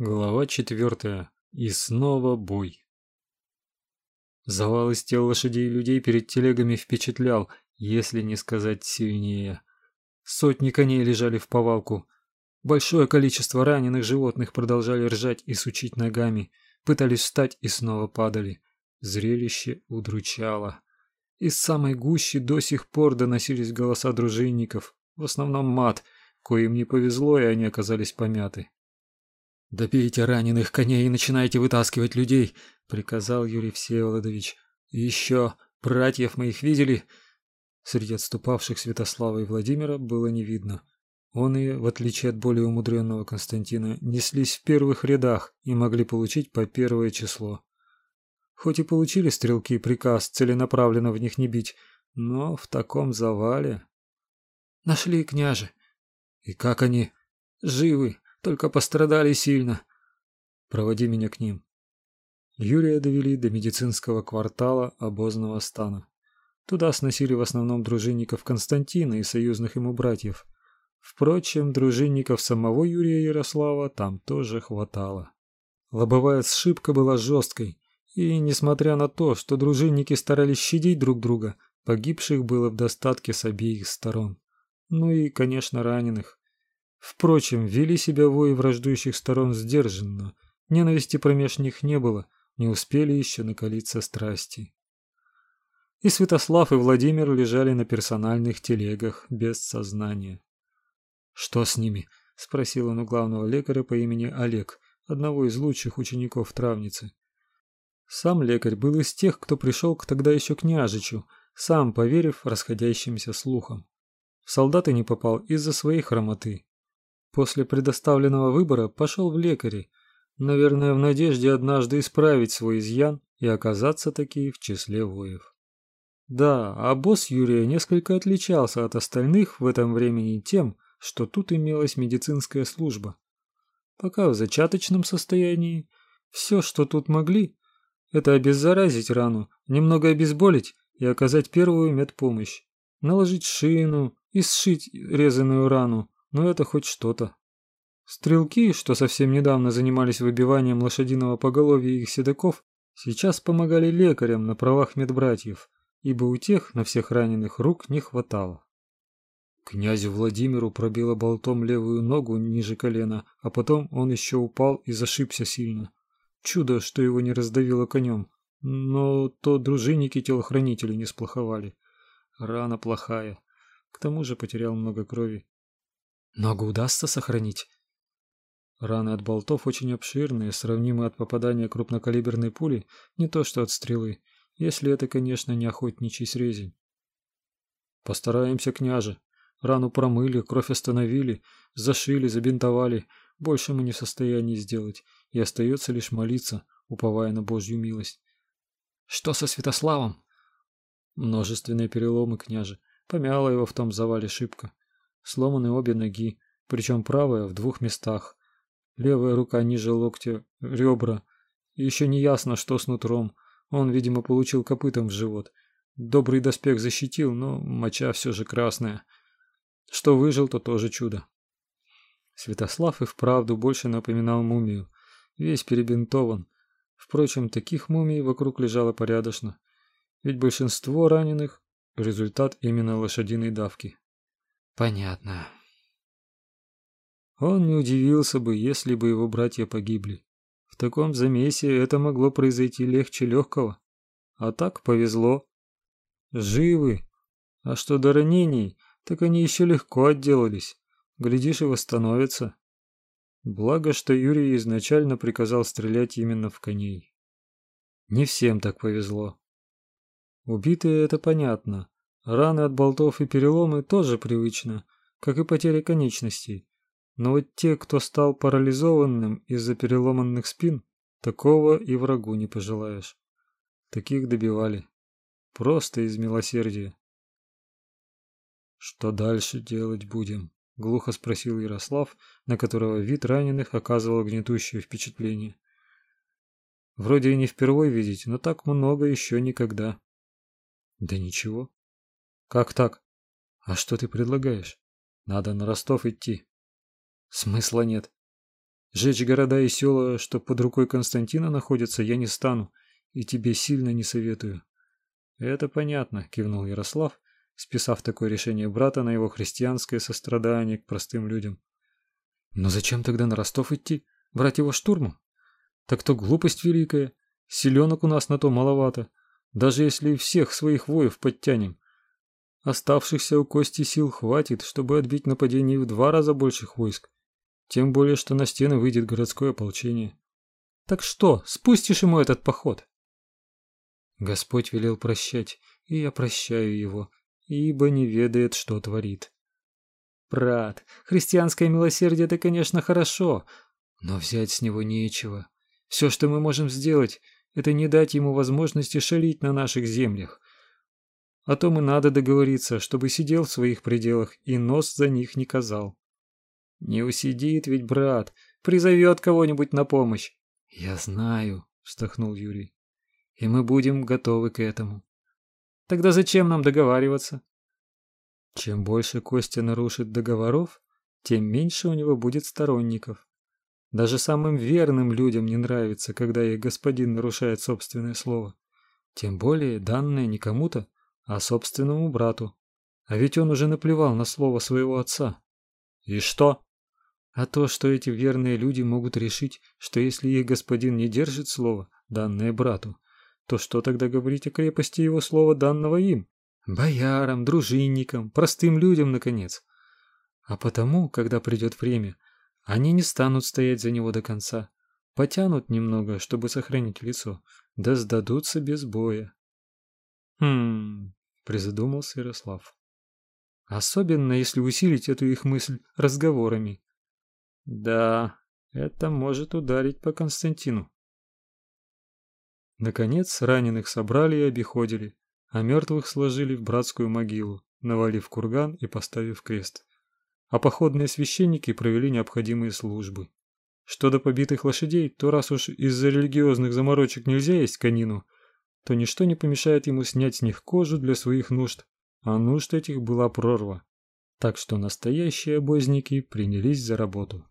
Глава четвертая. И снова бой. Завал из тел лошадей и людей перед телегами впечатлял, если не сказать сильнее. Сотни коней лежали в повалку. Большое количество раненых животных продолжали ржать и сучить ногами, пытались встать и снова падали. Зрелище удручало. Из самой гущи до сих пор доносились голоса дружинников, в основном мат, коим не повезло, и они оказались помяты. «Добейте раненых коней и начинайте вытаскивать людей», — приказал Юрий Всеволодович. «И еще, братьев моих видели?» Среди отступавших Святослава и Владимира было не видно. Он и, в отличие от более умудренного Константина, неслись в первых рядах и могли получить по первое число. Хоть и получили стрелки приказ целенаправленно в них не бить, но в таком завале... «Нашли, княже!» «И как они?» «Живы!» Только пострадали сильно. Проводи меня к ним. Юрия довели до медицинского квартала обозного стана. Туда сносили в основном дружинников Константина и союзных ему братьев. Впрочем, дружинников самого Юрия Ярослава там тоже хватало. Лобовая сшибка была жесткой, и несмотря на то, что дружинники старались щадить друг друга, погибших было в достатке с обеих сторон. Ну и, конечно, раненых. Впрочем, вели себя вои враждующих сторон сдержанно. Ненависти промеж них не было, не успели еще накалиться страсти. И Святослав, и Владимир лежали на персональных телегах без сознания. «Что с ними?» – спросил он у главного лекаря по имени Олег, одного из лучших учеников травницы. Сам лекарь был из тех, кто пришел к тогда еще княжичу, сам поверив расходящимся слухам. В солдаты не попал из-за своей хромоты, После предоставленного выбора пошел в лекари, наверное, в надежде однажды исправить свой изъян и оказаться таки в числе воев. Да, а босс Юрия несколько отличался от остальных в этом времени тем, что тут имелась медицинская служба. Пока в зачаточном состоянии, все, что тут могли, это обеззаразить рану, немного обезболить и оказать первую медпомощь, наложить шину и сшить резаную рану, но это хоть что-то. Стрелки, что совсем недавно занимались выбиванием лошадиного поголовья их седаков, сейчас помогали лекарям на правах медбратьев, ибо у тех на всех раненых рук не хватало. Князю Владимиру пробило болтом левую ногу ниже колена, а потом он еще упал и зашибся сильно. Чудо, что его не раздавило конем, но то дружинники-телохранители не сплоховали. Рана плохая. К тому же потерял много крови. Ногу удастся сохранить? Раны от болтов очень обширные, сравнимы от попадания крупнокалиберной пули, не то что от стрелы, если это, конечно, не охотничий срезень. Постараемся, княже. Рану промыли, кровь остановили, зашили, забинтовали. Больше мы не в состоянии сделать, и остается лишь молиться, уповая на Божью милость. Что со Святославом? Множественные переломы, княже. Помяла его в том завале шибко. Сломаны обе ноги, причем правая в двух местах. Левая рука ниже локтя, ребра. Еще не ясно, что с нутром. Он, видимо, получил копытом в живот. Добрый доспех защитил, но моча все же красная. Что выжил, то тоже чудо. Святослав и вправду больше напоминал мумию. Весь перебинтован. Впрочем, таких мумий вокруг лежало порядочно. Ведь большинство раненых – результат именно лошадиной давки. Понятно. Он не удивился бы, если бы его братья погибли. В таком замесе это могло произойти легче легкого. А так повезло. Живы. А что до ранений, так они еще легко отделались. Глядишь и восстановятся. Благо, что Юрий изначально приказал стрелять именно в коней. Не всем так повезло. Убитые это понятно. Раны от болтов и переломы тоже привычно, как и потеря конечностей. Но вот те, кто стал парализованным из-за переломанных спин, такого и врагу не пожелаешь. Таких добивали. Просто из милосердия. Что дальше делать будем? глухо спросил Ярослав, на которого вид раненых оказывал гнетущее впечатление. Вроде и не впервой видеть, но так много еще никогда. Да ничего. Как так? А что ты предлагаешь? Надо на Ростов идти. Смысла нет. Жечь города и села, что под рукой Константина находятся, я не стану, и тебе сильно не советую. Это понятно, кивнул Ярослав, списав такое решение брата на его христианское сострадание к простым людям. Но зачем тогда на Ростов идти, брать его штурмом? Так то глупость великая, селенок у нас на то маловато, даже если всех своих воев подтянем. Оставшихся у Кости сил хватит, чтобы отбить нападение в два раза больших войск. Тем более, что на стены выйдет городское ополчение. Так что, спустишь ему этот поход? Господь велел прощать, и я прощаю его, ибо не ведает, что творит. Брат, христианское милосердие это, конечно, хорошо, но взять с него нечего. Все, что мы можем сделать, это не дать ему возможности шалить на наших землях. О том и надо договориться, чтобы сидел в своих пределах и нос за них не казал. Не усидит ведь брат, призовет кого-нибудь на помощь. Я знаю, вздохнул Юрий. И мы будем готовы к этому. Тогда зачем нам договариваться? Чем больше Костя нарушит договоров, тем меньше у него будет сторонников. Даже самым верным людям не нравится, когда их господин нарушает собственное слово. Тем более данное не кому-то, а собственному брату. А ведь он уже наплевал на слово своего отца. И что? А то, что эти верные люди могут решить, что если их господин не держит слово, данное брату, то что тогда говорить о крепости его слова, данного им? Боярам, дружинникам, простым людям, наконец. А потому, когда придет время, они не станут стоять за него до конца, потянут немного, чтобы сохранить лицо, да сдадутся без боя. Хм, призадумался Ярослав. Особенно если усилить эту их мысль разговорами. Да, это может ударить по Константину. Наконец раненых собрали и обиходили, а мертвых сложили в братскую могилу, навалив курган и поставив крест а походные священники провели необходимые службы. Что до побитых лошадей, то раз уж из-за религиозных заморочек нельзя есть конину, то ничто не помешает ему снять с них кожу для своих нужд, а нужд этих была прорва. Так что настоящие обозники принялись за работу.